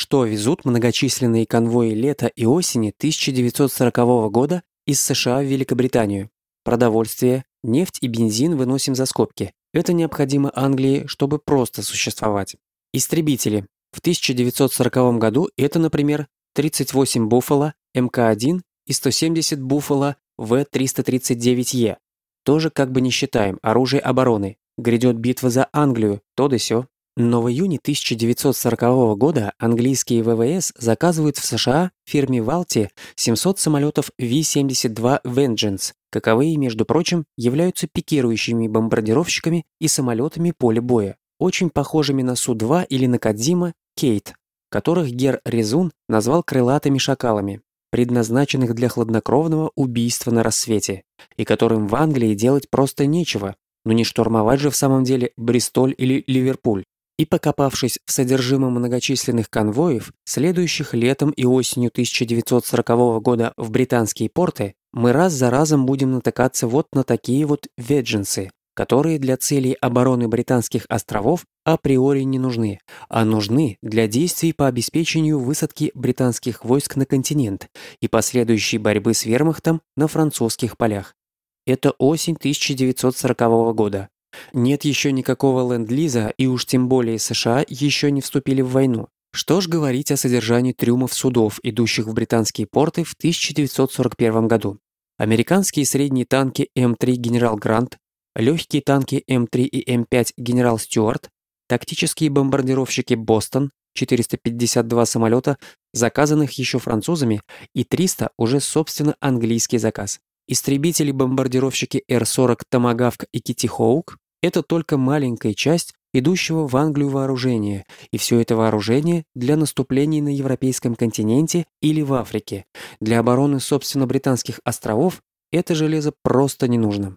что везут многочисленные конвои лета и осени 1940 года из США в Великобританию. Продовольствие, нефть и бензин выносим за скобки. Это необходимо Англии, чтобы просто существовать. Истребители. В 1940 году это, например, 38 «Буффало» МК-1 и 170 «Буффало» В-339Е. Тоже как бы не считаем оружие обороны. Грядет битва за Англию, то да сё. Но в июне 1940 года английские ВВС заказывают в США фирме Валти 700 самолетов V-72 Vengeance, каковые, между прочим, являются пикирующими бомбардировщиками и самолетами поля боя, очень похожими на Су-2 или на Кадзима Кейт, которых Гер Резун назвал крылатыми шакалами, предназначенных для хладнокровного убийства на рассвете, и которым в Англии делать просто нечего, но не штурмовать же в самом деле Бристоль или Ливерпуль. И покопавшись в содержимом многочисленных конвоев, следующих летом и осенью 1940 года в британские порты, мы раз за разом будем натыкаться вот на такие вот ведженсы, которые для целей обороны британских островов априори не нужны, а нужны для действий по обеспечению высадки британских войск на континент и последующей борьбы с вермахтом на французских полях. Это осень 1940 года. Нет еще никакого ленд-лиза, и уж тем более США еще не вступили в войну. Что ж говорить о содержании трюмов судов, идущих в британские порты в 1941 году. Американские средние танки М3 «Генерал Грант», легкие танки М3 и М5 «Генерал Стюарт», тактические бомбардировщики «Бостон», 452 самолета, заказанных еще французами, и 300 уже собственно английский заказ. Истребители-бомбардировщики Р-40 «Томагавк» и «Китти Хоук» — это только маленькая часть идущего в Англию вооружения, и все это вооружение для наступлений на европейском континенте или в Африке. Для обороны, собственно, британских островов это железо просто не нужно.